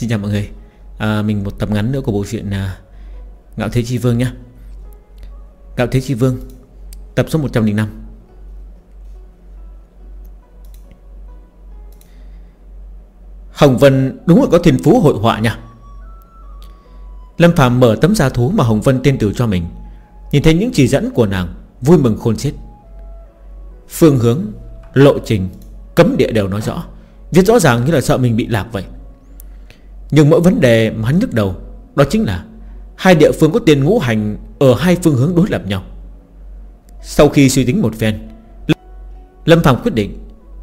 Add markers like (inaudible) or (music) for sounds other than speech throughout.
Xin chào mọi người. À, Mình một tập ngắn nữa của bộ truyện à, Ngạo Thế Chi Vương nhé. Ngạo Thế Chi Vương Tập số 105 Hồng Vân đúng là có thiên phú hội họa nha. Lâm Phạm mở tấm gia thú mà Hồng Vân tên tử cho mình Nhìn thấy những chỉ dẫn của nàng Vui mừng khôn xiết. Phương hướng, lộ trình Cấm địa đều nói rõ Viết rõ ràng như là sợ mình bị lạc vậy. Nhưng mỗi vấn đề mà hắn nhức đầu, Đó chính là Hai địa phương có tiền ngũ hành Ở hai phương hướng đối lập nhau. Sau khi suy tính một phen, Lâm Phạm quyết định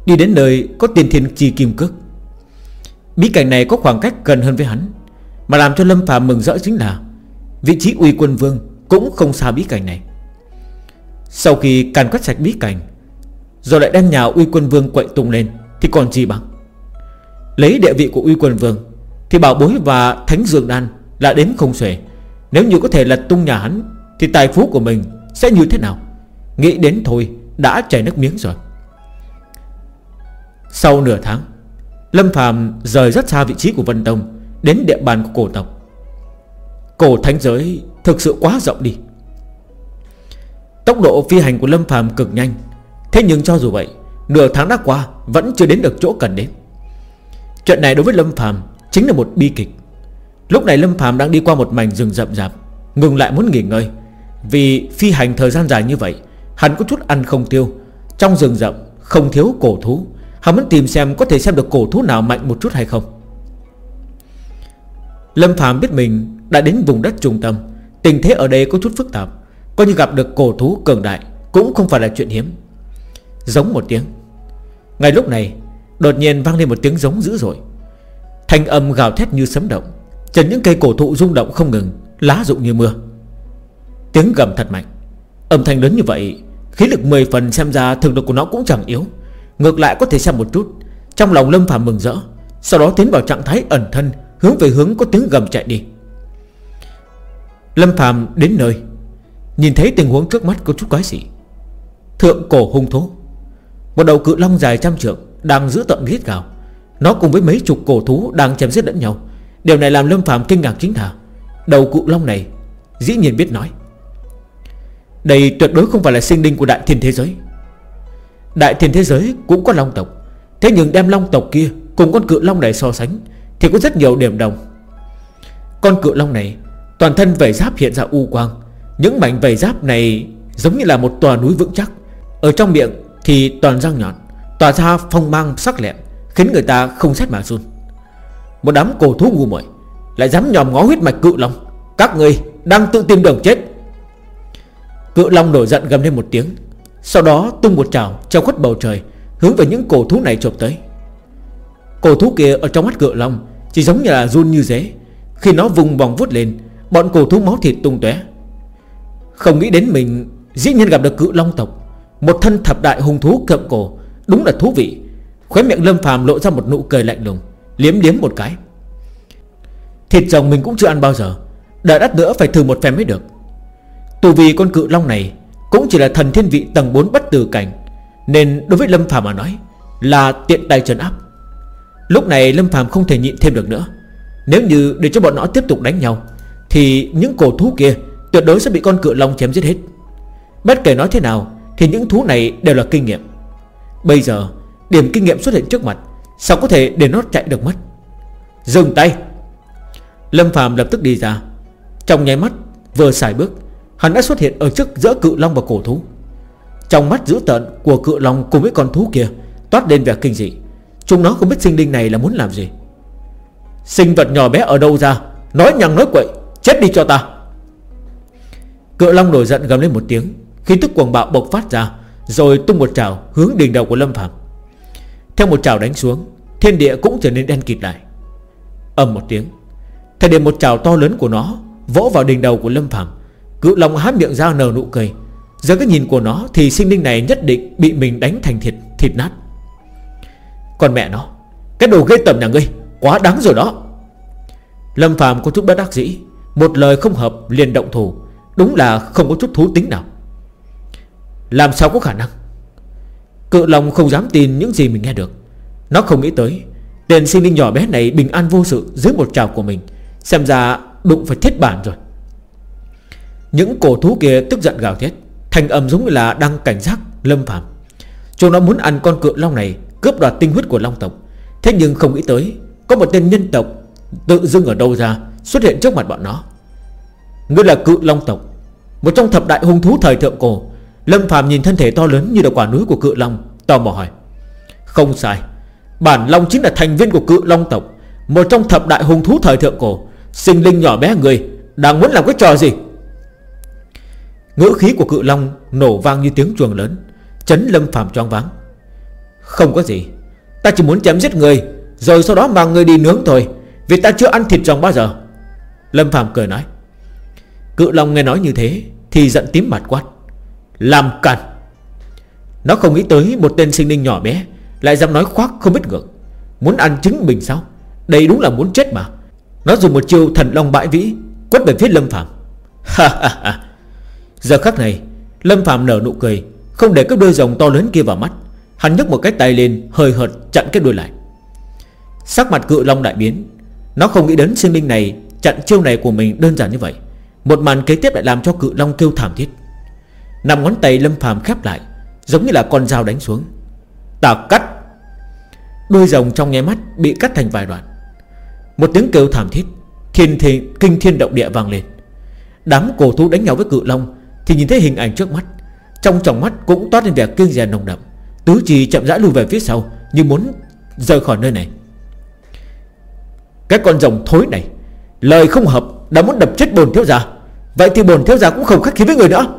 Đi đến nơi có tiền thiên chi kim cước. Bí cảnh này có khoảng cách gần hơn với hắn, Mà làm cho Lâm Phạm mừng rỡ chính là Vị trí uy quân vương Cũng không xa bí cảnh này. Sau khi càn quét sạch bí cảnh Rồi lại đem nhà uy quân vương quậy tung lên Thì còn gì bằng. Lấy địa vị của uy quân vương thì bảo bối và thánh dương đan Là đến không xuể. Nếu như có thể lật tung nhà hắn, Thì tài phú của mình sẽ như thế nào? Nghĩ đến thôi, đã chảy nước miếng rồi. Sau nửa tháng, Lâm Phạm rời rất xa vị trí của Vân Tông Đến địa bàn của cổ tộc. Cổ thánh giới thực sự quá rộng đi. Tốc độ phi hành của Lâm Phạm cực nhanh. Thế nhưng cho dù vậy, Nửa tháng đã qua, Vẫn chưa đến được chỗ cần đến. Chuyện này đối với Lâm Phạm Chính là một bi kịch. Lúc này Lâm Phạm đang đi qua một mảnh rừng rậm rạp, Ngừng lại muốn nghỉ ngơi. Vì phi hành thời gian dài như vậy, Hắn có chút ăn không tiêu. Trong rừng rậm, không thiếu cổ thú. Hắn muốn tìm xem có thể xem được cổ thú nào mạnh một chút hay không. Lâm Phạm biết mình đã đến vùng đất trung tâm. Tình thế ở đây có chút phức tạp. Coi như gặp được cổ thú cường đại, Cũng không phải là chuyện hiếm. Giống một tiếng. Ngay lúc này, Đột nhiên vang lên một tiếng giống dữ dội. Thanh âm gào thét như sấm động. Trần những cây cổ thụ rung động không ngừng, Lá rụng như mưa. Tiếng gầm thật mạnh. Âm thanh lớn như vậy, Khí lực 10 phần xem ra thực lực của nó cũng chẳng yếu. Ngược lại có thể xem một chút. Trong lòng Lâm Phạm mừng rỡ, Sau đó tiến vào trạng thái ẩn thân, Hướng về hướng có tiếng gầm chạy đi. Lâm Phạm đến nơi, Nhìn thấy tình huống trước mắt có chút quái dị. Thượng cổ hung thú. Một đầu cự long dài trăm trượng, Đang giữ tận giết gào. Nó cùng với mấy chục cổ thú đang chém giết lẫn nhau. Điều này làm Lâm Phạm kinh ngạc chính là, Đầu cự long này, Dĩ nhiên biết nói. Đây tuyệt đối không phải là sinh linh của đại thiên thế giới. Đại thiên thế giới cũng có long tộc. Thế nhưng đem long tộc kia Cùng con cự long này so sánh Thì có rất nhiều điểm đồng. Con cự long này, Toàn thân vảy giáp hiện ra u quang. Những mảnh vảy giáp này Giống như là một tòa núi vững chắc. Ở trong miệng thì toàn răng nhọn, Tỏa ra phong mang sắc lẹm. Khiến người ta không xét mà run. Một đám cổ thú ngu muội Lại dám nhòm ngó huyết mạch cự long. Các người đang tự tìm đường chết. Cự long nổi giận gầm lên một tiếng, Sau đó tung một trào trong khuất bầu trời, Hướng về những cổ thú này chộp tới. Cổ thú kia ở trong mắt cự long Chỉ giống như là run như dế. Khi nó vùng vòng vút lên, Bọn cổ thú máu thịt tung tóe. Không nghĩ đến mình, Dĩ nhiên gặp được cự long tộc, Một thân thập đại hung thú cậm cổ, Đúng là thú vị. Khóe miệng Lâm phàm lộ ra một nụ cười lạnh lùng, Liếm liếm một cái. Thịt rồng mình cũng chưa ăn bao giờ, Đợi đắt nữa phải thử một phen mới được. Tù vì con cự long này Cũng chỉ là thần thiên vị tầng 4 bất tử cảnh, Nên đối với Lâm phàm mà nói Là tiện tay trấn áp. Lúc này Lâm phàm không thể nhịn thêm được nữa. Nếu như để cho bọn nó tiếp tục đánh nhau, Thì những cổ thú kia Tuyệt đối sẽ bị con cự long chém giết hết. Bất kể nói thế nào, Thì những thú này đều là kinh nghiệm. Bây giờ điểm kinh nghiệm xuất hiện trước mặt, Sao có thể để nó chạy được mất? Dừng tay. Lâm Phạm lập tức đi ra. Trong nháy mắt, vừa xài bước, Hắn đã xuất hiện ở trước giữa cự long và cổ thú. Trong mắt dữ tợn của cự long cùng với con thú kia Toát lên vẻ kinh dị. Chúng nó không biết sinh linh này là muốn làm gì. Sinh vật nhỏ bé ở đâu ra? Nói nhằng nói quậy, Chết đi cho ta. Cự long nổi giận gầm lên một tiếng Khi tức quần bạo bộc phát ra, Rồi tung một trào hướng đỉnh đầu của Lâm Phạm theo một trào đánh xuống, Thiên địa cũng trở nên đen kịt lại. Âm một tiếng, Thời điểm một trào to lớn của nó Vỗ vào đỉnh đầu của Lâm Phạm Cự lòng há miệng ra nở nụ cười. Giờ cái nhìn của nó thì sinh linh này nhất định Bị mình đánh thành thịt thịt nát. Còn mẹ nó, Cái đồ ghê tầm nhà ngươi, Quá đáng rồi đó. Lâm Phạm có chút bất đắc dĩ, Một lời không hợp liền động thủ, Đúng là không có chút thú tính nào. Làm sao có khả năng? Cự lòng không dám tin những gì mình nghe được. Nó không nghĩ tới, Tiền sinh linh nhỏ bé này bình an vô sự Dưới một trào của mình. Xem ra đụng phải thiết bản rồi. Những cổ thú kia tức giận gào thét Thành âm giống như là đang cảnh giác, Lâm Phạm Chúng nó muốn ăn con cự long này, Cướp đoạt tinh huyết của long tộc. Thế nhưng không nghĩ tới, Có một tên nhân tộc Tự dưng ở đâu ra, Xuất hiện trước mặt bọn nó. Ngươi là cự long tộc, Một trong thập đại hung thú thời thượng cổ Lâm Phạm nhìn thân thể to lớn như là quả núi của cự long, Tò mò hỏi. Không sai, Bản long chính là thành viên của cự long tộc, Một trong thập đại hung thú thời thượng cổ, Sinh linh nhỏ bé người, Đang muốn làm cái trò gì? Ngữ khí của cự long nổ vang như tiếng chuồng lớn, Chấn lâm Phạm choáng váng. Không có gì, Ta chỉ muốn chém giết người, Rồi sau đó mang người đi nướng thôi, Vì ta chưa ăn thịt rồng bao giờ. Lâm Phạm cười nói. Cự long nghe nói như thế Thì giận tím mặt quát. Làm càn Nó không nghĩ tới một tên sinh linh nhỏ bé, Lại dám nói khoác không biết ngược. Muốn ăn trứng mình sao? Đây đúng là muốn chết mà. Nó dùng một chiêu thần long bãi vĩ, Quất về phía Lâm Phạm (laughs) Ha ha ha. Giờ khắc này, Lâm Phạm nở nụ cười, Không để các đôi rồng to lớn kia vào mắt. Hắn nhấc một cái tay lên hơi hợt chặn cái đuôi lại. Sắc mặt cự long đại biến. Nó không nghĩ đến sinh linh này, Chặn chiêu này của mình đơn giản như vậy. Một màn kế tiếp lại làm cho cự long kêu thảm thiết. Nằm ngón tay Lâm Phàm khép lại, Giống như là con dao đánh xuống. Ta cắt. Đuôi rồng trong nháy mắt bị cắt thành vài đoạn. Một tiếng kêu thảm thiết, Thiên thiên kinh thiên động địa vang lên. Đám cổ thú đánh nhau với cự long, Thì nhìn thấy hình ảnh trước mắt, Trong tròng mắt cũng toát lên vẻ kinh dè nồng đậm. Tứ trì chậm rãi lùi về phía sau, Như muốn rời khỏi nơi này. Cái con rồng thối này, Lời không hợp, đã muốn đập chết bồn thiếu gia. Vậy thì bồn thiếu gia cũng không khách khí với người nữa.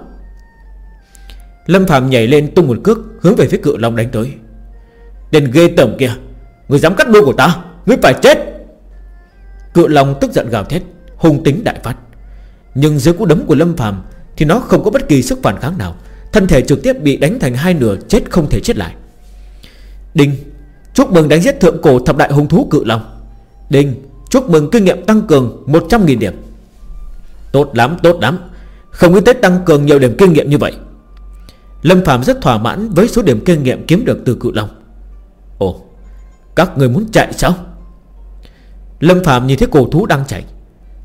Lâm Phạm nhảy lên tung một cước, Hướng về phía cự long đánh tới. Đền ghê tởm kia, Người dám cắt đuôi của ta Ngươi phải chết! Cự long tức giận gào thét, Hung tính đại phát. Nhưng dưới cú đấm của Lâm Phạm Thì nó không có bất kỳ sức phản kháng nào. Thân thể trực tiếp bị đánh thành hai nửa, Chết không thể chết lại. Đinh, Chúc mừng đánh giết thượng cổ thập đại hung thú cự long. Đinh, Chúc mừng kinh nghiệm tăng cường 100.000 điểm. Tốt lắm tốt lắm. Không nghĩ tới tăng cường nhiều điểm kinh nghiệm như vậy. Lâm Phạm rất thỏa mãn với số điểm kinh nghiệm kiếm được từ cự long. Ồ, Các người muốn chạy sao? Lâm Phạm nhìn thấy cổ thú đang chạy.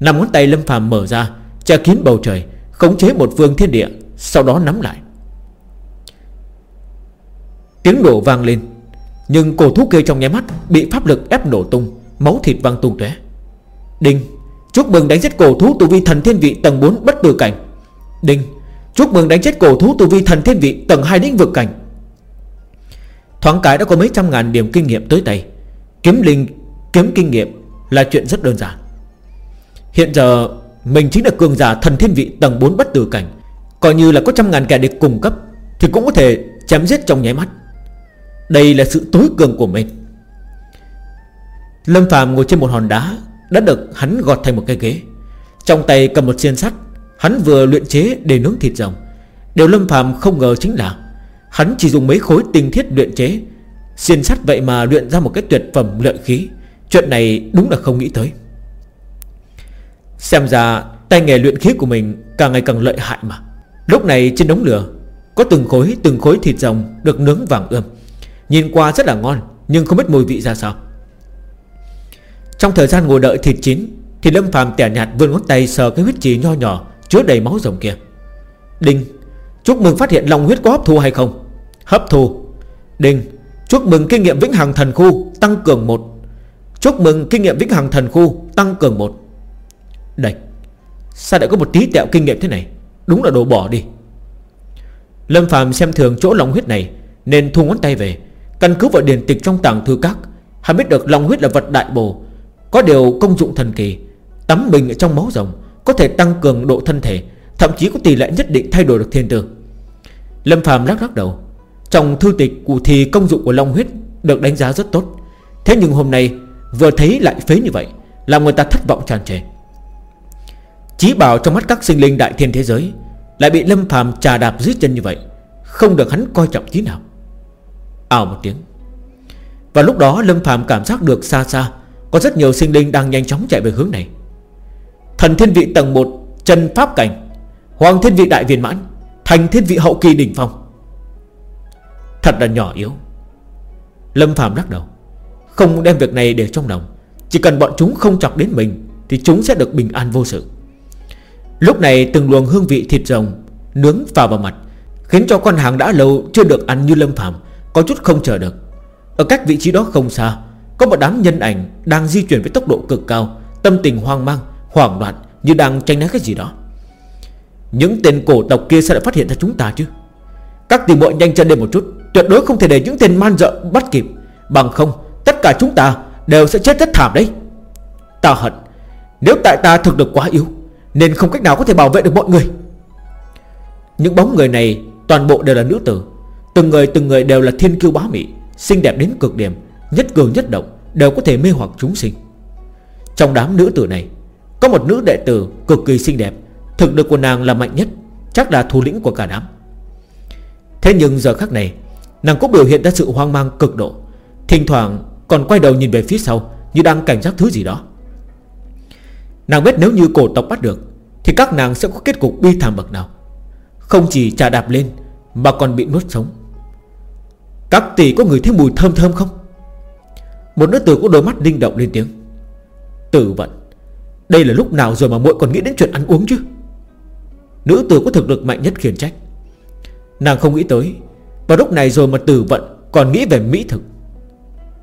Nằm ngón tay Lâm Phạm mở ra, Che kín bầu trời, Khống chế một vương thiên địa, Sau đó nắm lại. Tiếng nổ vang lên, Nhưng cổ thú kia trong nháy mắt Bị pháp lực ép nổ tung, Máu thịt văng tung tóe. Đinh, Chúc mừng đánh giết cổ thú tu vi thần thiên vị tầng 4 bất tử cảnh. Đinh Chúc mừng đánh chết cổ thú tu vi thần thiên vị tầng 2 lĩnh vực cảnh. Thoáng cái đã có mấy trăm ngàn điểm kinh nghiệm tới tay. Kiếm linh, Kiếm kinh nghiệm là chuyện rất đơn giản. Hiện giờ, Mình chính là cường giả thần thiên vị tầng 4 bất tử cảnh. Coi như là có trăm ngàn kẻ địch cùng cấp, Thì cũng có thể chém giết trong nháy mắt. Đây là sự tối cường của mình. Lâm Phạm ngồi trên một hòn đá, Đã được hắn gọt thành một cái ghế. Trong tay cầm một xiên sắt Hắn vừa luyện chế để nướng thịt rồng. Điều Lâm Phạm không ngờ chính là, Hắn chỉ dùng mấy khối tinh thiết luyện chế. Xiên sắt vậy mà luyện ra một cái tuyệt phẩm lợi khí. Chuyện này đúng là không nghĩ tới. Xem ra, tay nghề luyện khí của mình càng ngày càng lợi hại mà. Lúc này trên đống lửa, Có từng khối từng khối thịt rồng Được nướng vàng ươm. Nhìn qua rất là ngon, Nhưng không biết mùi vị ra sao. Trong thời gian ngồi đợi thịt chín, Thì Lâm Phạm tẻ nhạt vươn ngón tay sờ cái huyết trì nho nhỏ Chứa đầy máu rồng kia. Đinh, Chúc mừng phát hiện lòng huyết có hấp thu hay không? Hấp thu. Đinh, Chúc mừng kinh nghiệm vĩnh hằng thần khu Tăng cường 1 Chúc mừng kinh nghiệm vĩnh hằng thần khu Tăng cường 1 Đạch Sao lại có một tí tẹo kinh nghiệm thế này? Đúng là đồ bỏ đi. Lâm Phạm xem thường chỗ lòng huyết này, Nên thu ngón tay về. Căn cứ vào điển tịch trong tàng thư các, Hắn biết được lòng huyết là vật đại bổ Có điều công dụng thần kỳ, Tắm mình ở trong máu rồng có thể tăng cường độ thân thể, Thậm chí có tỷ lệ nhất định thay đổi được thiên tư. Lâm Phạm lắc lắc đầu. Trong thư tịch cụ thì công dụng của Long huyết Được đánh giá rất tốt. Thế nhưng hôm nay vừa thấy lại phế như vậy, Làm người ta thất vọng tràn trề. Chí bảo trong mắt các sinh linh đại thiên thế giới Lại bị Lâm Phạm trà đạp dưới chân như vậy, Không được hắn coi trọng tí nào. Ảo một tiếng. Và lúc đó Lâm Phạm cảm giác được xa xa Có rất nhiều sinh linh đang nhanh chóng chạy về hướng này. Thần thiên vị tầng 1 Chân pháp cảnh. Hoàng thiên vị đại viên mãn Thành thiên vị hậu kỳ đỉnh phong. Thật là nhỏ yếu. Lâm Phạm lắc đầu. Không đem việc này để trong lòng. Chỉ cần bọn chúng không chọc đến mình Thì chúng sẽ được bình an vô sự. Lúc này từng luồng hương vị thịt rồng Nướng vào vào mặt Khiến cho con hàng đã lâu chưa được ăn như lâm phạm Có chút không chờ được. Ở cách vị trí đó không xa Có một đám nhân ảnh đang di chuyển với tốc độ cực cao Tâm tình hoang mang, hoảng loạn Như đang tranh né cái gì đó. Những tên cổ tộc kia sẽ lại phát hiện ra chúng ta chứ? Các tỷ muội nhanh chân lên một chút, Tuyệt đối không thể để những tên man dợ bắt kịp. Bằng không, tất cả chúng ta Đều sẽ chết rất thảm đấy. Ta hận, Nếu tại ta thực lực quá yếu, Nên không cách nào có thể bảo vệ được mọi người. Những bóng người này Toàn bộ đều là nữ tử. Từng người từng người đều là thiên kiêu bá mỹ Xinh đẹp đến cực điểm, Nhất cường nhất động, Đều có thể mê hoặc chúng sinh. Trong đám nữ tử này có một nữ đệ tử cực kỳ xinh đẹp. Thực lực của nàng là mạnh nhất, Chắc là thủ lĩnh của cả đám. Thế nhưng giờ khắc này, Nàng cũng biểu hiện ra sự hoang mang cực độ. Thỉnh thoảng còn quay đầu nhìn về phía sau Như đang cảnh giác thứ gì đó. Nàng biết nếu như cổ tộc bắt được, Thì các nàng sẽ có kết cục bi thảm bậc nào. Không chỉ trà đạp lên, Mà còn bị nuốt sống. Các tỷ có người thấy mùi thơm thơm không? Một nữ tử có đôi mắt linh động lên tiếng. Tử vận. Đây là lúc nào rồi mà muội còn nghĩ đến chuyện ăn uống chứ? Nữ tử có thực lực mạnh nhất khiển trách. Nàng không nghĩ tới Và lúc này rồi mà tử vận Còn nghĩ về mỹ thực.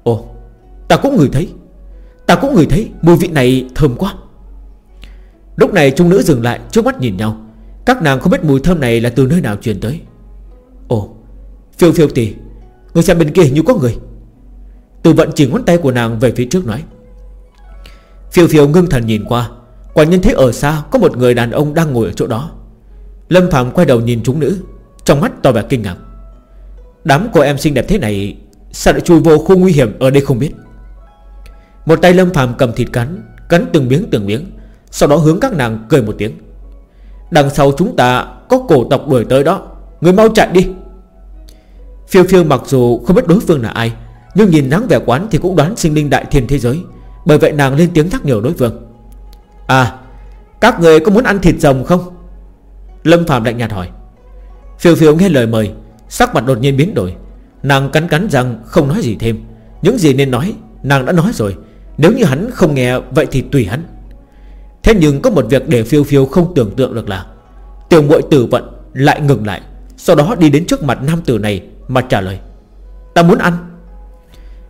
Ồ, Ta cũng ngửi thấy, Ta cũng ngửi thấy mùi vị này thơm quá. Lúc này trung nữ dừng lại trước mắt nhìn nhau. Các nàng không biết mùi thơm này là từ nơi nào truyền tới. Ồ, Phiêu phiêu tì, Người xem bên kia như có người. Từ vận chỉ ngón tay của nàng về phía trước nói. Phiêu phiêu ngưng thần nhìn qua. Quả nhiên thấy ở xa Có một người đàn ông đang ngồi ở chỗ đó. Lâm Phạm quay đầu nhìn chúng nữ, Trong mắt tỏ vẻ kinh ngạc. Đám cô em xinh đẹp thế này, Sao lại chui vô khu nguy hiểm ở đây không biết? Một tay Lâm Phạm cầm thịt cắn Cắn từng miếng từng miếng, Sau đó hướng các nàng cười một tiếng. Đằng sau chúng ta có cổ tộc đuổi tới đó, Người mau chạy đi. Phiêu phiêu mặc dù không biết đối phương là ai, Nhưng nhìn nắng vẻ quán thì cũng đoán sinh linh đại thiên thế giới. Bởi vậy nàng lên tiếng nhắc nhở đối phương. À Các người có muốn ăn thịt rồng không? Lâm Phạm lạnh nhạt hỏi. Phiêu phiêu nghe lời mời, Sắc mặt đột nhiên biến đổi. Nàng cắn cắn răng, không nói gì thêm. Những gì nên nói, nàng đã nói rồi. Nếu như hắn không nghe, vậy thì tùy hắn. Thế nhưng có một việc để phiêu phiêu không tưởng tượng được là, Tiểu muội tử vận lại ngừng lại, Sau đó đi đến trước mặt nam tử này Mà trả lời. Ta muốn ăn.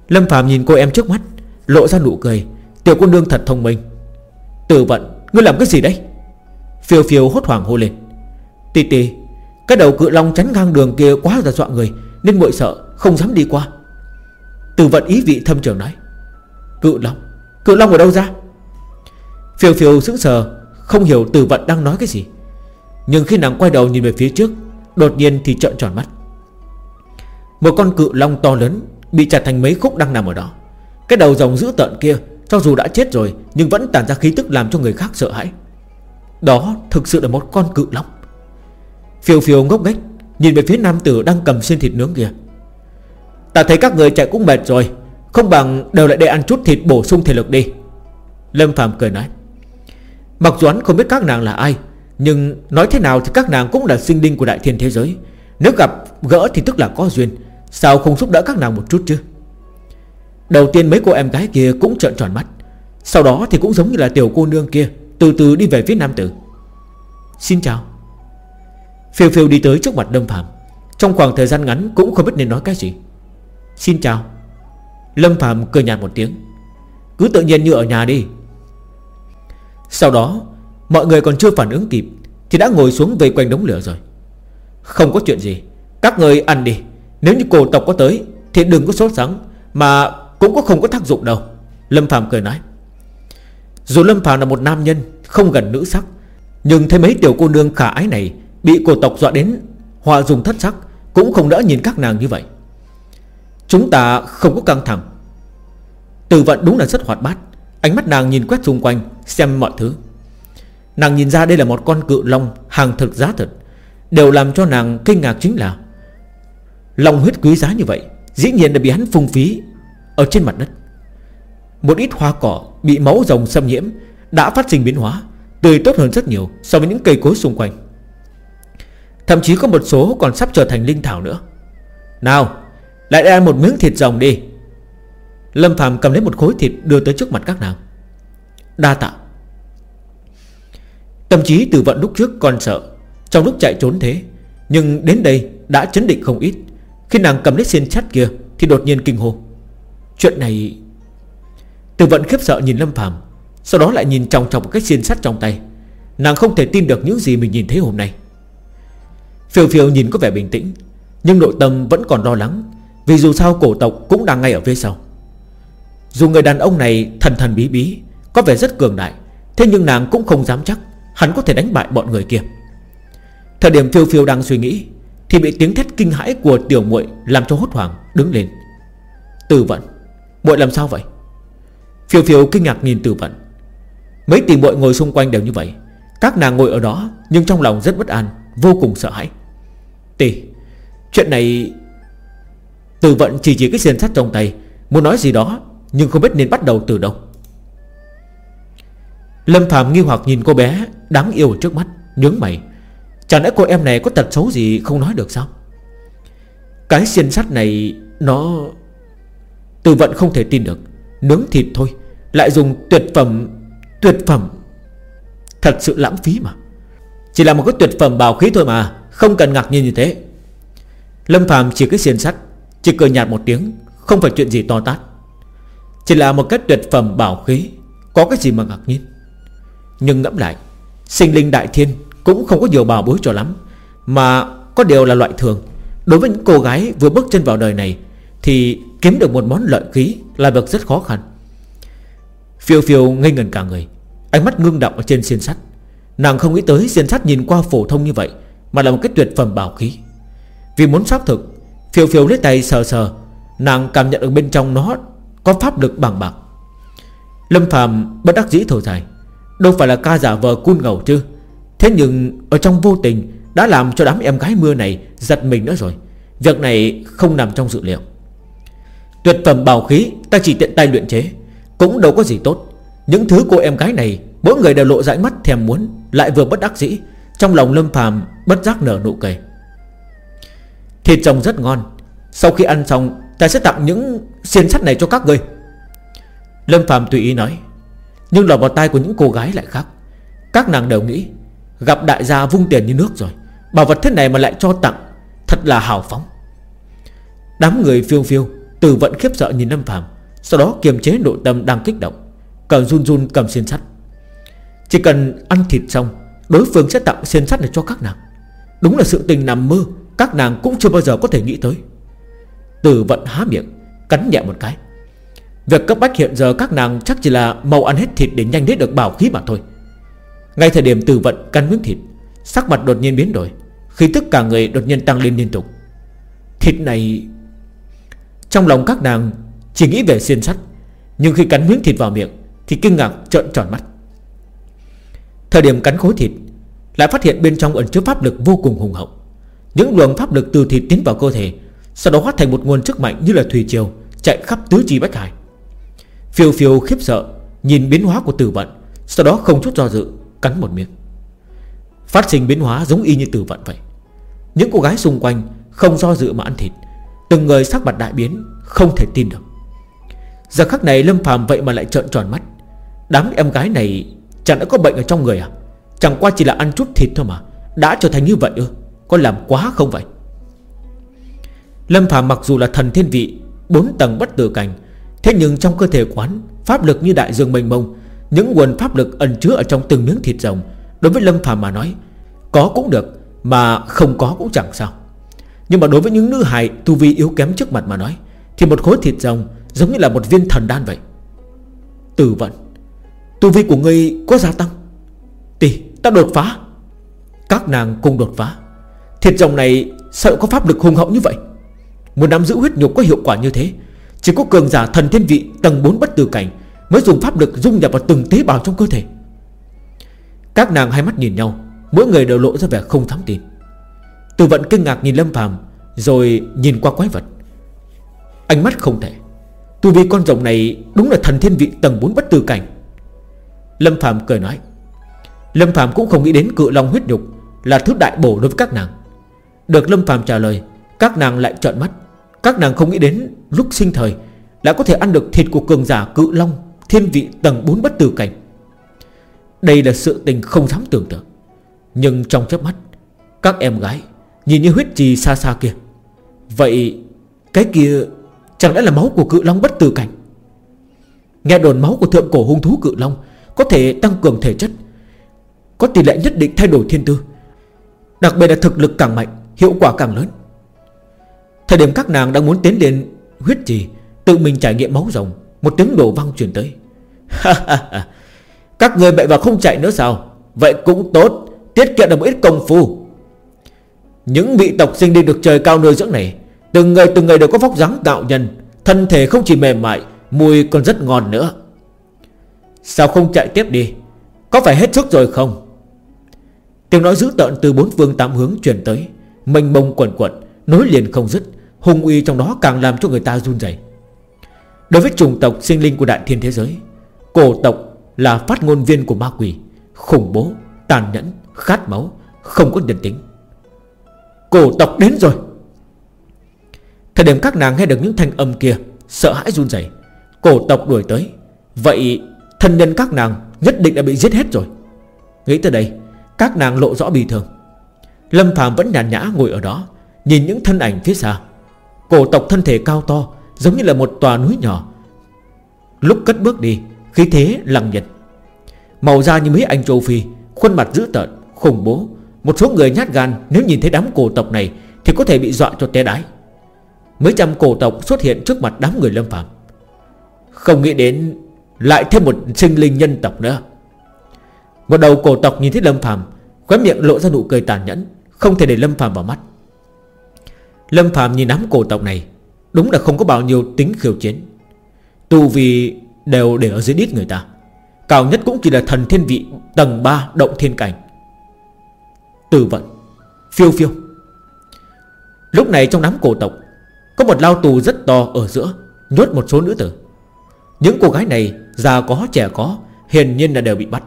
Lâm Phạm nhìn cô em trước mắt Lộ ra nụ cười. Tiểu cô nương thật thông minh. Tử vận, Ngươi làm cái gì đấy? Phiêu phiêu hốt hoảng hô lên. Tì tì, Cái đầu cự long tránh ngang đường kia quá là dọa người, Nên muội sợ, không dám đi qua. Tử vận ý vị thâm trường nói. Cự long Cự long ở đâu ra? Phiêu phiêu sững sờ, Không hiểu tử vận đang nói cái gì. Nhưng khi nàng quay đầu nhìn về phía trước, Đột nhiên thì trợn tròn mắt. Một con cự long to lớn Bị chặt thành mấy khúc đang nằm ở đó. Cái đầu rồng dữ tợn kia, Cho dù đã chết rồi, Nhưng vẫn tản ra khí tức làm cho người khác sợ hãi. Đó thực sự là một con cự long. Phiêu phiêu ngốc nghếch, Nhìn về phía nam tử đang cầm xiên thịt nướng kia. Ta thấy các người chạy cũng mệt rồi, Không bằng đều lại để ăn chút thịt bổ sung thể lực đi. Lâm Phạm cười nói. Mặc dù hắn không biết các nàng là ai, Nhưng nói thế nào thì các nàng cũng là sinh linh của đại thiên thế giới. Nếu gặp gỡ thì tức là có duyên, Sao không giúp đỡ các nàng một chút chứ? Đầu tiên mấy cô em gái kia cũng trợn tròn mắt. Sau đó thì cũng giống như là tiểu cô nương kia, Từ từ đi về phía nam tử. Xin chào. Phiêu phiêu đi tới trước mặt Lâm Phạm Trong khoảng thời gian ngắn cũng không biết nên nói cái gì. Xin chào. Lâm Phạm cười nhạt một tiếng. Cứ tự nhiên như ở nhà đi. Sau đó, Mọi người còn chưa phản ứng kịp Thì đã ngồi xuống vây quanh đống lửa rồi. Không có chuyện gì. Các người ăn đi. Nếu như cổ tộc có tới Thì đừng có sốt sắng Mà cũng có không có tác dụng đâu. Lâm Phạm cười nói, Dù Lâm Phạm là một nam nhân, Không gần nữ sắc, Nhưng thấy mấy tiểu cô nương khả ái này Bị cổ tộc dọa đến Hòa dùng thất sắc, Cũng không đỡ nhìn các nàng như vậy. Chúng ta không có căng thẳng. Từ vận đúng là rất hoạt bát. Ánh mắt nàng nhìn quét xung quanh, Xem mọi thứ. Nàng nhìn ra đây là một con cự long, Hàng thực giá thật. Đều làm cho nàng kinh ngạc chính là, Long huyết quý giá như vậy, Dĩ nhiên đã bị hắn phung phí ở trên mặt đất, Một ít hoa cỏ bị máu rồng xâm nhiễm Đã phát sinh biến hóa, Tươi tốt hơn rất nhiều so với những cây cối xung quanh. Thậm chí có một số còn sắp trở thành linh thảo nữa. Nào, Lại ăn một miếng thịt rồng đi. Lâm Phạm cầm lấy một khối thịt đưa tới trước mặt các nàng. Đa tạ. Tâm trí từ vận lúc trước còn sợ, Trong lúc chạy trốn thế, Nhưng đến đây đã chấn định không ít. Khi nàng cầm lấy xiên chát kia Thì đột nhiên kinh hồn Chuyện này, Từ vận khiếp sợ nhìn Lâm Phạm Sau đó lại nhìn trọng trọng cái xiên sắt trong tay. Nàng không thể tin được những gì mình nhìn thấy hôm nay. Phiêu phiêu nhìn có vẻ bình tĩnh, Nhưng nội tâm vẫn còn lo lắng, Vì dù sao cổ tộc cũng đang ngay ở phía sau. Dù người đàn ông này thần thần bí bí, Có vẻ rất cường đại, Thế nhưng nàng cũng không dám chắc Hắn có thể đánh bại bọn người kia. Thời điểm phiêu phiêu đang suy nghĩ, Thì bị tiếng thét kinh hãi của tiểu muội Làm cho hốt hoảng đứng lên. Từ vận muội làm sao vậy? Phiêu phiêu kinh ngạc nhìn tử vận. Mấy tỷ muội ngồi xung quanh đều như vậy. Các nàng ngồi ở đó, Nhưng trong lòng rất bất an, Vô cùng sợ hãi. Tỷ Chuyện này Tử vận chỉ chỉ cái xiên sắt trong tay, Muốn nói gì đó, Nhưng không biết nên bắt đầu từ đâu. Lâm Phạm nghi hoặc nhìn cô bé Đáng yêu ở trước mắt, Nhướng mày. Chẳng lẽ cô em này có tật xấu gì không nói được sao? Cái xiên sắt này, Nó từ vận không thể tin được. Nướng thịt thôi. Lại dùng tuyệt phẩm Tuyệt phẩm. Thật sự lãng phí mà. Chỉ là một cái tuyệt phẩm bảo khí thôi mà. Không cần ngạc nhiên như thế. Lâm phàm chỉ cái xiên sắt, Chỉ cười nhạt một tiếng, Không phải chuyện gì to tát. Chỉ là một cái tuyệt phẩm bảo khí, Có cái gì mà ngạc nhiên. Nhưng ngẫm lại, Sinh linh đại thiên cũng không có nhiều bảo bối cho lắm, Mà có điều là loại thường. Đối với những cô gái vừa bước chân vào đời này, Thì kiếm được một món lợi khí Là việc rất khó khăn. Phiêu phiêu ngây ngần cả người, Ánh mắt ngưng đọng ở trên xiên sắt. Nàng không nghĩ tới xiên sắt nhìn qua phổ thông như vậy Mà là một cái tuyệt phẩm bảo khí. Vì muốn xác thực, Phiêu phiêu lấy tay sờ sờ, Nàng cảm nhận được bên trong nó Có pháp lực bằng bạc. Lâm phàm bất đắc dĩ thở dài, Đâu phải là ca giả vờ cun ngầu chứ. Thế nhưng ở trong vô tình Đã làm cho đám em gái mưa này Giật mình nữa rồi. Việc này không nằm trong dự liệu. Tuyệt phẩm bảo khí, ta chỉ tiện tay luyện chế. Cũng đâu có gì tốt. Những thứ cô em gái này, Mỗi người đều lộ dãi mắt thèm muốn, Lại vừa bất đắc dĩ, Trong lòng lâm phàm bất giác nở nụ cười. Thịt rồng rất ngon. Sau khi ăn xong, Ta sẽ tặng những xiên sắt này cho các người. Lâm phàm tùy ý nói. Nhưng lọt vào tay của những cô gái lại khác. Các nàng đều nghĩ, Gặp đại gia vung tiền như nước rồi, Bảo vật thế này mà lại cho tặng, Thật là hào phóng. Đám người phiêu phiêu từ vận khiếp sợ nhìn Lâm Phạm Sau đó kiềm chế nội tâm đang kích động Cầm run run cầm xiên sắt. Chỉ cần ăn thịt xong, Đối phương sẽ tặng xiên sắt này cho các nàng. Đúng là sự tình nằm mơ, Các nàng cũng chưa bao giờ có thể nghĩ tới. Từ vận há miệng, Cắn nhẹ một cái. Việc cấp bách hiện giờ các nàng chắc chỉ là Màu ăn hết thịt để nhanh đến được bảo khí mà thôi. Ngay thời điểm từ vận cắn miếng thịt, Sắc mặt đột nhiên biến đổi Khi tất cả người đột nhiên tăng lên liên tục. Thịt này trong lòng các nàng, Chỉ nghĩ về xiên sắt, Nhưng khi cắn miếng thịt vào miệng Thì kinh ngạc trợn tròn mắt. Thời điểm cắn khối thịt, Lại phát hiện bên trong ẩn chứa pháp lực vô cùng hùng hậu. Những luồng pháp lực từ thịt tiến vào cơ thể, Sau đó hóa thành một nguồn sức mạnh như là thủy triều, Chạy khắp tứ chi bách hải. Phiêu phiêu khiếp sợ, Nhìn biến hóa của tử vận, Sau đó không chút do dự, Cắn một miếng. Phát sinh biến hóa giống y như tử vận vậy. Những cô gái xung quanh Không do dự mà ăn thịt Từng người sắc mặt đại biến, Không thể tin được. Giờ khắc này Lâm phàm vậy mà lại trợn tròn mắt. Đám em gái này Chẳng đã có bệnh ở trong người à? Chẳng qua chỉ là ăn chút thịt thôi mà. Đã trở thành như vậy ư? Có làm quá không vậy? Lâm phàm mặc dù là thần thiên vị, Bốn tầng bất tử cảnh, Thế nhưng trong cơ thể quán, Pháp lực như đại dương mênh mông, những nguồn pháp lực ẩn chứa ở trong từng miếng thịt rồng, Đối với Lâm Phàm mà nói, Có cũng được Mà không có cũng chẳng sao. Nhưng mà đối với những nữ hài tu vi yếu kém trước mặt mà nói, Thì một khối thịt rồng Giống như là một viên thần đan vậy. Tử vận, Tu vi của ngươi có gia tăng. Tỷ, ta đột phá. Các nàng cùng đột phá. Thịt rồng này sợ có pháp lực hùng hậu như vậy. Một nắm giữ huyết nhục có hiệu quả như thế, Chỉ có cường giả thần thiên vị tầng 4 bất tử cảnh Mới dùng pháp lực dung nhập vào từng tế bào trong cơ thể. Các nàng hai mắt nhìn nhau, Mỗi người đều lộ ra vẻ không thắm tin. Từ vận kinh ngạc nhìn Lâm Phàm, Rồi nhìn qua quái vật. Ánh mắt không thể. Tu vi con rồng này đúng là thần thiên vị tầng 4 bất tử cảnh. Lâm Phạm cười nói, Lâm Phạm cũng không nghĩ đến cự long huyết nhục Là thứ đại bổ đối với các nàng. Được Lâm Phạm trả lời, Các nàng lại trợn mắt. Các nàng không nghĩ đến lúc sinh thời đã có thể ăn được thịt của cường giả cự long Thiên vị tầng 4 bất tử cảnh. Đây là sự tình không dám tưởng tượng. Nhưng trong chớp mắt, Các em gái Nhìn như huyết trì xa xa kia. Vậy cái kia Chẳng lẽ là máu của cự long bất tử cảnh? Nghe đồn máu của thượng cổ hung thú cự long Có thể tăng cường thể chất, Có tỷ lệ nhất định thay đổi thiên tư, Đặc biệt là thực lực càng mạnh, Hiệu quả càng lớn. Thời điểm các nàng đang muốn tiến đến huyết trì, Tự mình trải nghiệm máu rồng, Một tiếng đổ văng truyền tới. Các người bậy vào không chạy nữa sao? Vậy cũng tốt, Tiết kiệm được một ít công phu. Những vị tộc sinh đi được trời cao nuôi dưỡng này Từng người từng người đều có vóc dáng tạo nhân Thân thể không chỉ mềm mại Mùi còn rất ngon nữa. Sao không chạy tiếp đi? Có phải hết sức rồi không? Tiếng nói dữ tợn từ bốn phương tám hướng truyền tới Mênh mông quẩn quẩn Nối liền không dứt Hùng uy trong đó càng làm cho người ta run rẩy. Đối với chủng tộc sinh linh của đại thiên thế giới Cổ tộc là phát ngôn viên của ma quỷ Khủng bố, tàn nhẫn, khát máu Không có nhân tính. Cổ tộc đến rồi. Thời điểm các nàng nghe được những thanh âm kia Sợ hãi run rẩy. Cổ tộc đuổi tới. Vậy thân nhân các nàng nhất định đã bị giết hết rồi. Nghĩ tới đây Các nàng lộ rõ bì thường Lâm Phạm vẫn nhàn nhã ngồi ở đó Nhìn những thân ảnh phía xa. Cổ tộc thân thể cao to Giống như là một tòa núi nhỏ. Lúc cất bước đi Khí thế lằng nhật. Màu da như mấy anh châu Phi Khuôn mặt dữ tợn, khủng bố một số người nhát gan, nếu nhìn thấy đám cổ tộc này Thì có thể bị dọa cho té đái. Mấy trăm cổ tộc xuất hiện trước mặt đám người lâm phạm Không nghĩ đến Lại thêm một sinh linh nhân tộc nữa. Một đầu cổ tộc nhìn thấy lâm phạm Khóe miệng lộ ra nụ cười tàn nhẫn, Không thể để lâm phạm vào mắt. Lâm phạm nhìn đám cổ tộc này, Đúng là không có bao nhiêu tính khiêu chiến. Tu vì đều để ở dưới đít người ta. Cao nhất cũng chỉ là thần thiên vị Tầng 3 động thiên cảnh. Từ vận. Phiêu phiêu. Lúc này trong đám cổ tộc, Có một lao tù rất to ở giữa, Nhốt một số nữ tử. Những cô gái này, già có, trẻ có, Hiển nhiên là đều bị bắt.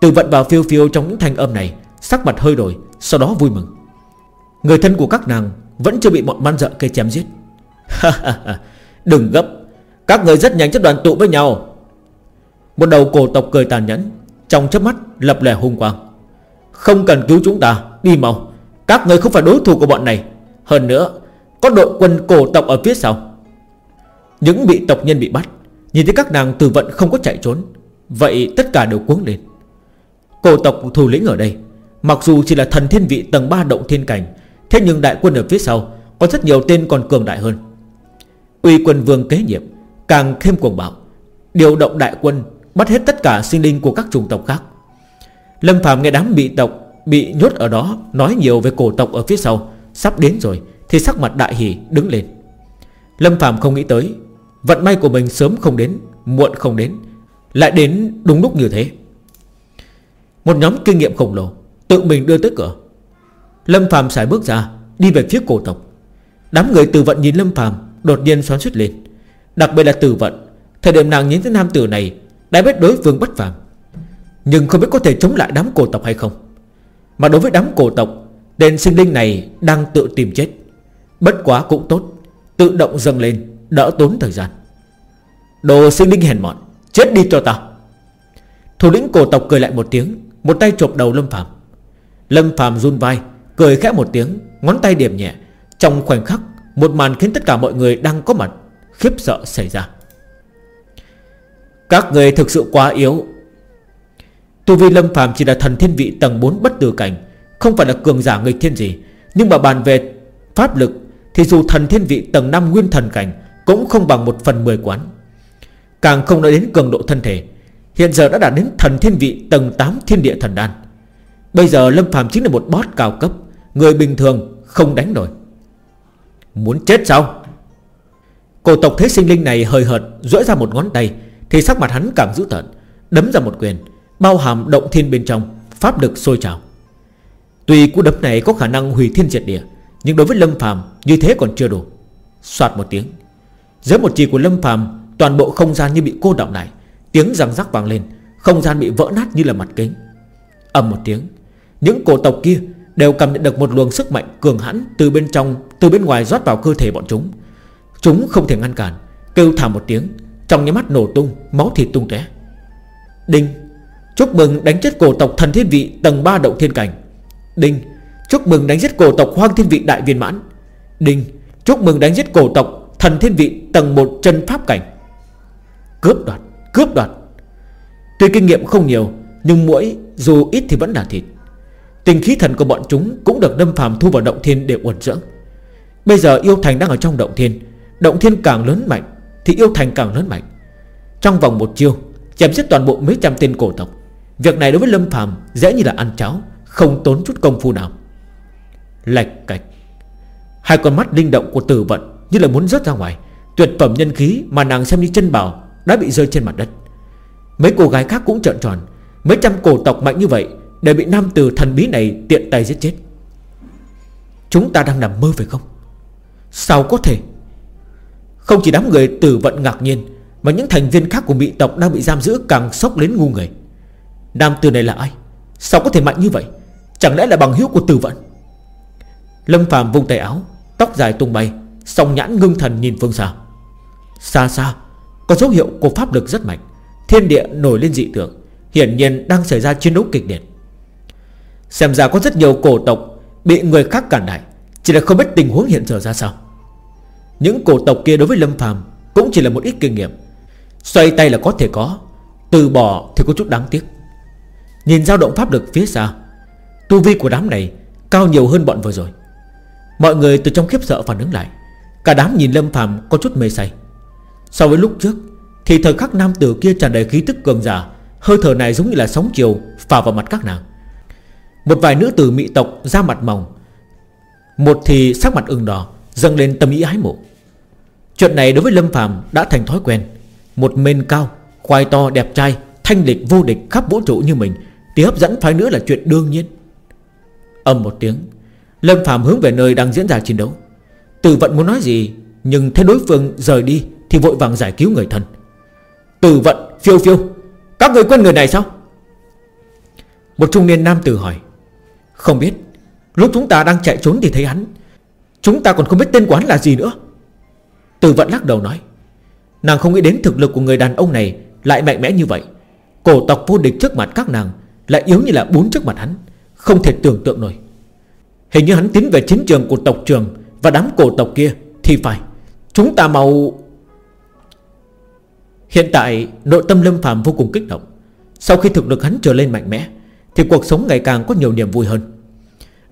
Từ vận vào phiêu phiêu trong những thanh âm này, Sắc mặt hơi đổi, Sau đó vui mừng. Người thân của các nàng Vẫn chưa bị bọn man dợ cây chém giết. Đừng gấp, Các người rất nhanh chất đoàn tụ với nhau. Một đầu cổ tộc cười tàn nhẫn, Trong chớp mắt lập lè hung quang. Không cần cứu chúng ta, Đi mau. Các người không phải đối thủ của bọn này. Hơn nữa, Có đội quân cổ tộc ở phía sau. Những bị tộc nhân bị bắt, Nhìn thấy các nàng từ vận không có chạy trốn, Vậy tất cả đều cuống lên. Cổ tộc thủ lĩnh ở đây, Mặc dù chỉ là thần thiên vị tầng 3 động thiên cảnh, Thế nhưng đại quân ở phía sau Có rất nhiều tên còn cường đại hơn. Uy quân vương kế nhiệm, Càng thêm cuồng bạo, Điều động đại quân Bắt hết tất cả sinh linh của các chủng tộc khác. Lâm Phạm nghe đám bị tộc, Bị nhốt ở đó, Nói nhiều về cổ tộc ở phía sau. Sắp đến rồi, Thì sắc mặt đại hỷ đứng lên. Lâm Phạm không nghĩ tới, Vận may của mình sớm không đến, Muộn không đến, Lại đến đúng lúc như thế. Một nhóm kinh nghiệm khổng lồ, Tự mình đưa tới cửa. Lâm Phạm xài bước ra, Đi về phía cổ tộc. Đám người từ vận nhìn Lâm Phạm, Đột nhiên xoắn suýt lên. Đặc biệt là từ vận, Thời điểm nàng nhìn thấy nam tử này, Đã biết đối phương bất phàm. Nhưng không biết có thể chống lại đám cổ tộc hay không. Mà đối với đám cổ tộc, Tên sinh linh này đang tự tìm chết. Bất quá cũng tốt, Tự động dâng lên, Đỡ tốn thời gian. Đồ sinh linh hèn mọn, Chết đi cho ta. Thủ lĩnh cổ tộc cười lại một tiếng, Một tay chộp đầu Lâm Phạm Lâm Phạm run vai, Cười khẽ một tiếng, Ngón tay điểm nhẹ. Trong khoảnh khắc, Một màn khiến tất cả mọi người đang có mặt, Khiếp sợ xảy ra. Các người thực sự quá yếu Tu vi Lâm Phạm chỉ là thần thiên vị tầng 4 bất tử cảnh, Không phải là cường giả nghịch thiên gì. Nhưng mà bàn về pháp lực, Thì dù thần thiên vị tầng 5 nguyên thần cảnh Cũng không bằng một phần 10 quán. Càng không nói đến cường độ thân thể, Hiện giờ đã đạt đến thần thiên vị tầng 8 thiên địa thần đan. Bây giờ Lâm Phạm chính là một boss cao cấp, Người bình thường không đánh nổi. Muốn chết sao? Cổ tộc thế sinh linh này hơi hợt duỗi ra một ngón tay, Thì sắc mặt hắn càng dữ tợn, Đấm ra một quyền. Bao hàm động thiên bên trong, Pháp lực sôi trào. Tuy cú đấm này có khả năng hủy thiên diệt địa, Nhưng đối với Lâm Phàm, như thế còn chưa đủ. Xoạt một tiếng, Dưới một chỉ của Lâm Phàm, Toàn bộ không gian như bị cô động lại, Tiếng răng rắc vang lên, Không gian bị vỡ nát như là mặt kính. Ầm một tiếng, Những cổ tộc kia Đều cảm nhận được một luồng sức mạnh cường hãn Từ bên trong, Từ bên ngoài rót vào cơ thể bọn chúng. Chúng không thể ngăn cản, Kêu thảm một tiếng, Trong những mắt nổ tung, Máu thịt tung tóe. Đinh! Chúc mừng đánh chết cổ tộc thần thiên vị tầng 3 động thiên cảnh. Đinh, Chúc mừng đánh giết cổ tộc hoang thiên vị đại viên mãn. Đinh, Chúc mừng đánh giết cổ tộc thần thiên vị tầng 1 chân pháp cảnh. Cướp đoạt Cướp đoạt. Tuy kinh nghiệm không nhiều, Nhưng mỗi dù ít thì vẫn là thịt. Tình khí thần của bọn chúng cũng được đâm Phàm thu vào động thiên để uẩn dưỡng. Bây giờ yêu thành đang ở trong động thiên Động thiên càng lớn mạnh Thì yêu thành càng lớn mạnh. Trong vòng một chiêu, Chém giết toàn bộ mấy trăm tên cổ tộc. Việc này đối với Lâm Phàm dễ như là ăn cháo, Không tốn chút công phu nào. Lạch cạch. Hai con mắt linh động của tử vận Như là muốn rớt ra ngoài. Tuyệt phẩm nhân khí mà nàng xem như chân bảo Đã bị rơi trên mặt đất. Mấy cô gái khác cũng trợn tròn. Mấy trăm cổ tộc mạnh như vậy Đều bị nam tử thần bí này tiện tay giết chết. Chúng ta đang nằm mơ phải không? Sao có thể? Không chỉ đám người tử vận ngạc nhiên, Mà những thành viên khác của mỹ tộc đang bị giam giữ Càng sốc đến ngu người. Nam tử này là ai? Sao có thể mạnh như vậy? Chẳng lẽ là bằng hữu của tử vận? Lâm phàm vung tay áo, Tóc dài tung bay, Song nhãn ngưng thần nhìn phương xa. Xa xa, Có dấu hiệu của pháp lực rất mạnh, Thiên địa nổi lên dị tượng, Hiển nhiên đang xảy ra chiến đấu kịch liệt. Xem ra có rất nhiều cổ tộc Bị người khác cản lại, Chỉ là không biết tình huống hiện giờ ra sao. Những cổ tộc kia đối với Lâm phàm Cũng chỉ là một ít kinh nghiệm. Xoay tay là có thể có, Từ bỏ thì có chút đáng tiếc. Nhìn dao động pháp lực phía xa, Tu vi của đám này Cao nhiều hơn bọn vừa rồi. Mọi người từ trong khiếp sợ phản ứng lại, Cả đám nhìn Lâm phàm có chút mê say. So với lúc trước, Thì thời khắc nam tử kia tràn đầy khí tức cường giả, Hơi thở này giống như là sóng chiều Phả vào mặt các nàng. Một vài nữ tử mị tộc da mặt mỏng, Một thì sắc mặt ửng đỏ, Dâng lên tâm ý ái mộ. Chuyện này đối với Lâm phàm đã thành thói quen. Một men cao, Khoai to, đẹp trai, Thanh lịch, vô địch, khắp vũ trụ như mình thì hấp dẫn phái nữa là chuyện đương nhiên. Âm một tiếng, Lâm phàm hướng về nơi đang diễn ra chiến đấu. Tử vận muốn nói gì, Nhưng thấy đối phương rời đi Thì vội vàng giải cứu người thân. Tử vận, phiêu phiêu, Các người quên người này sao? Một trung niên nam tử hỏi. Không biết, Lúc chúng ta đang chạy trốn thì thấy hắn. Chúng ta còn không biết tên quán là gì nữa. Tử vận lắc đầu nói. Nàng không nghĩ đến thực lực của người đàn ông này Lại mạnh mẽ như vậy. Cổ tộc vô địch trước mặt các nàng lại yếu như là bốn trước mặt hắn, Không thể tưởng tượng nổi. Hình như hắn tiến về chiến trường của tộc trường Và đám cổ tộc kia Thì phải. Chúng ta mau Hiện tại, nội tâm Lâm phàm vô cùng kích động. Sau khi thực lực hắn trở lên mạnh mẽ, Thì cuộc sống ngày càng có nhiều niềm vui hơn.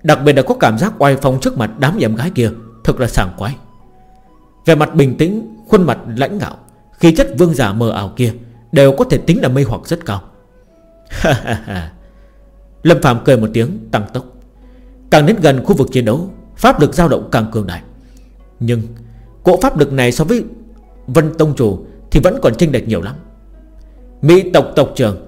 Đặc biệt là có cảm giác oai phong trước mặt đám em gái kia, Thật là sảng khoái. Về mặt bình tĩnh, Khuôn mặt lãnh ngạo, Khí chất vương giả mờ ảo kia Đều có thể tính là mê hoặc rất cao. (laughs) Lâm Phạm cười một tiếng, tăng tốc. Càng đến gần khu vực chiến đấu, Pháp lực dao động càng cường đại. Nhưng cỗ pháp lực này so với Vân Tông Chủ Thì vẫn còn chênh lệch nhiều lắm. Mỹ tộc tộc trưởng,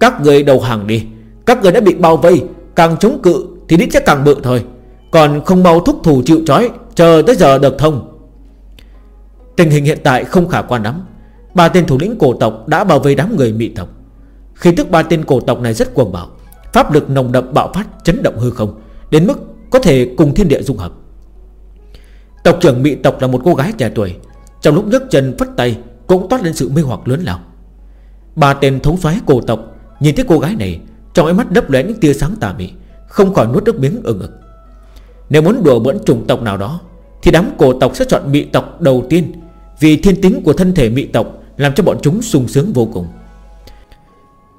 Các người đầu hàng đi. Các người đã bị bao vây, Càng chống cự thì đít sẽ càng bự thôi. Còn không mau thúc thủ chịu trói, Chờ tới giờ được thông. Tình hình hiện tại không khả quan lắm. Ba tên thủ lĩnh cổ tộc đã bảo vệ đám người Mỹ tộc. Khi tức ba tên cổ tộc này rất cuồng bạo, Pháp lực nồng đậm bạo phát, chấn động hư không, Đến mức có thể cùng thiên địa dung hợp. Tộc trưởng mị tộc là một cô gái trẻ tuổi, Trong lúc nhấc chân phất tay Cũng toát lên sự mê hoặc lớn lao. Ba tên thống soái cổ tộc Nhìn thấy cô gái này, Trong ánh mắt đấp lóe những tia sáng tà mị, Không khỏi nuốt nước miếng ở ngực. Nếu muốn đùa bỡn chủng tộc nào đó, Thì đám cổ tộc sẽ chọn mị tộc đầu tiên, Vì thiên tính của thân thể mị tộc Làm cho bọn chúng sung sướng vô cùng.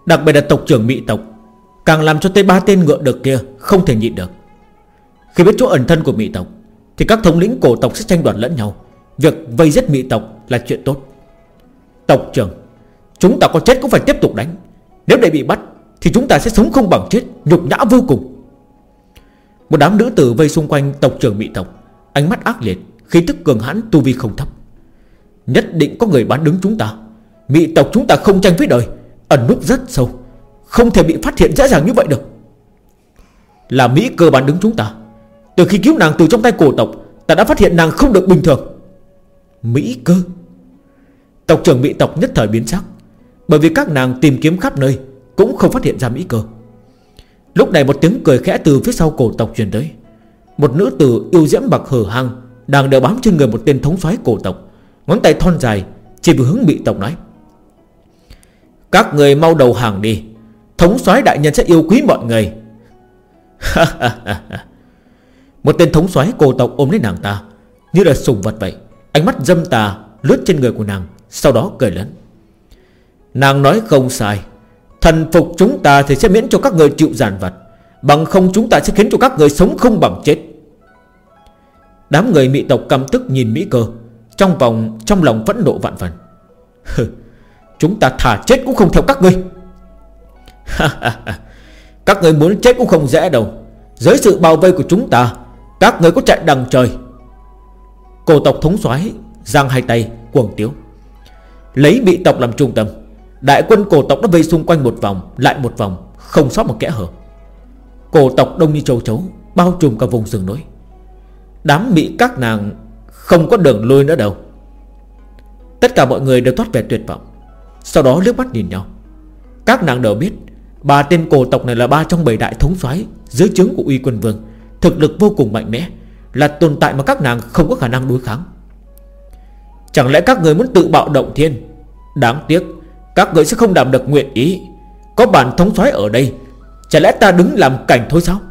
Đặc biệt là tộc trưởng Mỹ tộc, Càng làm cho tới ba tên ngựa được kia Không thể nhịn được. Khi biết chỗ ẩn thân của Mỹ tộc, Thì các thống lĩnh cổ tộc sẽ tranh đoạt lẫn nhau. Việc vây giết Mỹ tộc là chuyện tốt. Tộc trưởng, Chúng ta có chết cũng phải tiếp tục đánh. Nếu để bị bắt, Thì chúng ta sẽ sống không bằng chết, Nhục nhã vô cùng. Một đám nữ tử vây xung quanh tộc trưởng Mỹ tộc, Ánh mắt ác liệt Khi tức cường hãn, tu vi không thấp. Nhất định có người bán đứng chúng ta. Mỹ tộc chúng ta không tranh với đời. Ẩn núp rất sâu. Không thể bị phát hiện dễ dàng như vậy được. Là Mỹ cơ bản đứng chúng ta. Từ khi cứu nàng từ trong tay cổ tộc, Ta đã phát hiện nàng không được bình thường. Mỹ cơ? Tộc trưởng bị tộc nhất thời biến sắc. Bởi vì các nàng tìm kiếm khắp nơi Cũng không phát hiện ra Mỹ cơ. Lúc này một tiếng cười khẽ từ phía sau cổ tộc truyền tới. Một nữ tử yêu diễm bạc hở hang Đang đeo bám trên người một tên thống soái cổ tộc. Ngón tay thon dài, Chỉ vừa hướng bị tộc nói. Các người mau đầu hàng đi. Thống soái đại nhân sẽ yêu quý mọi người. (laughs) Một tên thống soái cổ tộc ôm lấy nàng ta, Như là sùng vật vậy. Ánh mắt dâm tà lướt trên người của nàng, Sau đó cười lớn. Nàng nói không sai. Thần phục chúng ta thì sẽ miễn cho các người chịu giàn vật, Bằng không chúng ta sẽ khiến cho các người sống không bằng chết. Đám người mỹ tộc căm tức nhìn Mỹ cơ, Trong vòng, trong lòng vẫn nộ vạn phần. (laughs) Chúng ta thả chết cũng không theo các ngươi. (laughs) Các người muốn chết cũng không dễ đâu. Dưới sự bao vây của chúng ta, Các người có chạy đằng trời. Cổ tộc thống soái, Giang hai tay, cuồng tiếu. Lấy bị tộc làm trung tâm. Đại quân cổ tộc đã vây xung quanh một vòng, Lại một vòng, Không sót một kẽ hở. Cổ tộc đông như châu chấu Bao trùm cả vùng rừng núi. Đám bị các nàng Không có đường lui nữa đâu. Tất cả mọi người đều thoát về tuyệt vọng. Sau đó liếc mắt nhìn nhau. Các nàng đều biết Ba tên cổ tộc này là ba trong bảy đại thống soái Dưới trướng của uy quân vương. Thực lực vô cùng mạnh mẽ, Là tồn tại mà các nàng không có khả năng đối kháng. Chẳng lẽ các người muốn tự bạo động thiên? Đáng tiếc, Các người sẽ không đảm được nguyện ý. Có bản thống soái ở đây, Chả lẽ ta đứng làm cảnh thôi sao?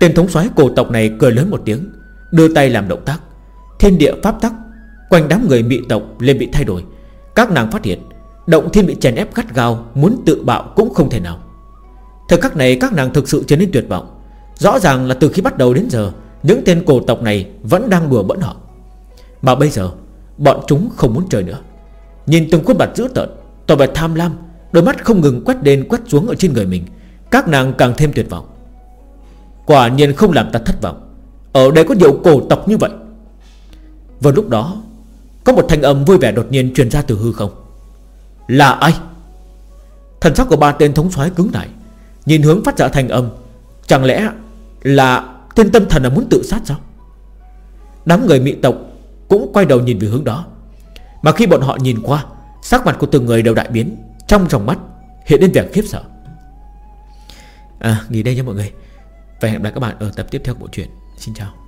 Tên thống soái cổ tộc này cười lớn một tiếng, Đưa tay làm động tác. Thiên địa pháp tắc, Quanh đám người mị tộc lên bị thay đổi. Các nàng phát hiện, Động thiên bị chèn ép gắt gao, Muốn tự bạo cũng không thể nào. Thời khắc này các nàng thực sự trở nên tuyệt vọng. Rõ ràng là từ khi bắt đầu đến giờ, Những tên cổ tộc này vẫn đang đùa bỡn họ. Mà bây giờ, Bọn chúng không muốn chơi nữa. Nhìn từng khuôn mặt dữ tợn, Tỏ vẻ tham lam, Đôi mắt không ngừng quét lên quét xuống ở trên người mình, Các nàng càng thêm tuyệt vọng. Quả nhiên không làm ta thất vọng. Ở đây có nhiều cổ tộc như vậy. Vào lúc đó có một thanh âm vui vẻ đột nhiên truyền ra từ hư không. Là ai? Thần sắc của ba tên thống soái cứng lại, Nhìn hướng phát ra thanh âm. Chẳng lẽ là Tên tâm thần là muốn tự sát sao? Đám người mỹ tộc Cũng quay đầu nhìn về hướng đó. Mà khi bọn họ nhìn qua, Sắc mặt của từng người đều đại biến, Trong trong mắt hiện lên vẻ khiếp sợ. À nghỉ đây nha mọi người. Và hẹn gặp lại các bạn ở tập tiếp theo của bộ truyện. Xin chào.